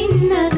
சின்ன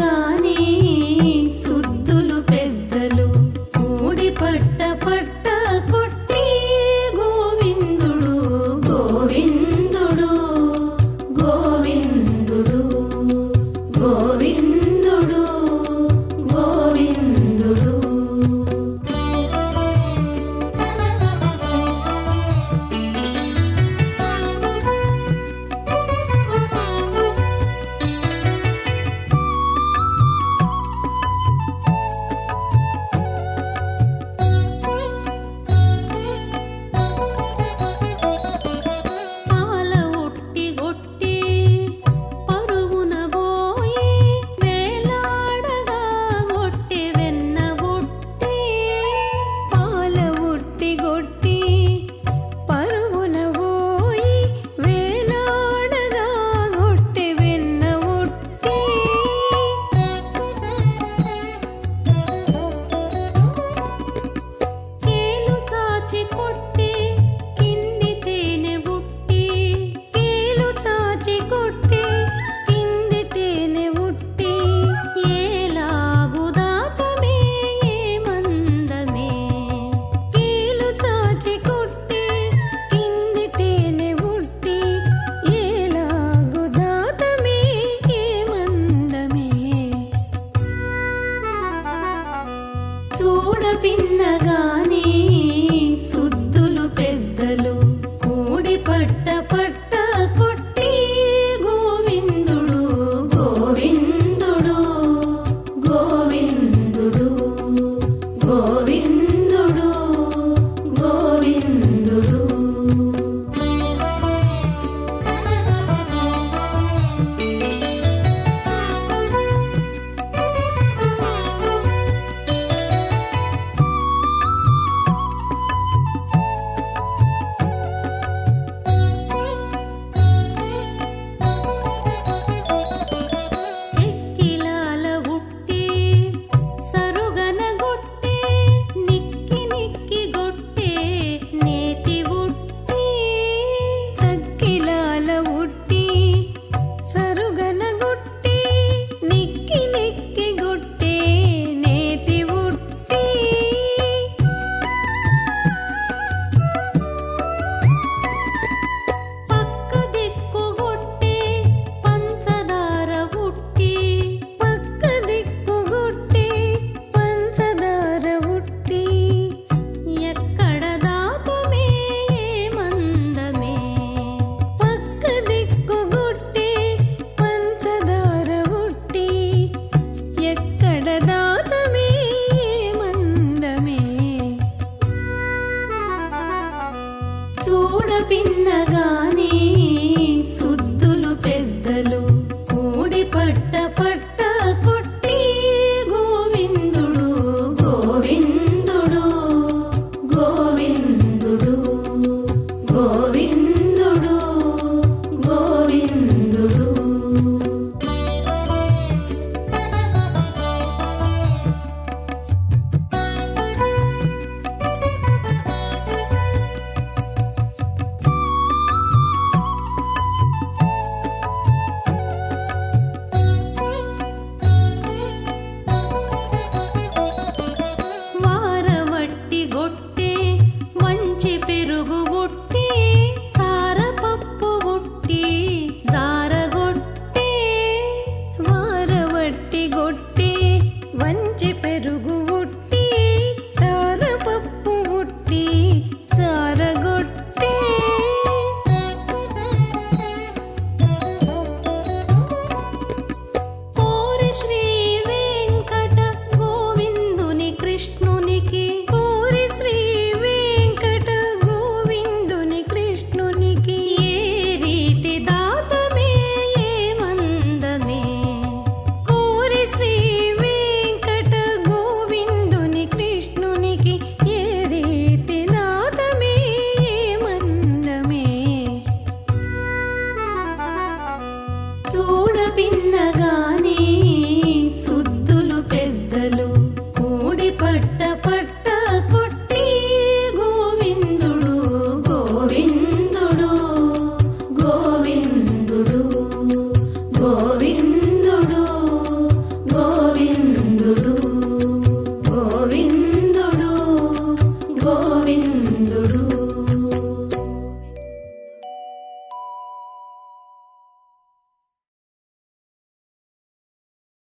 పిన్నగా కూడా పిన్నగా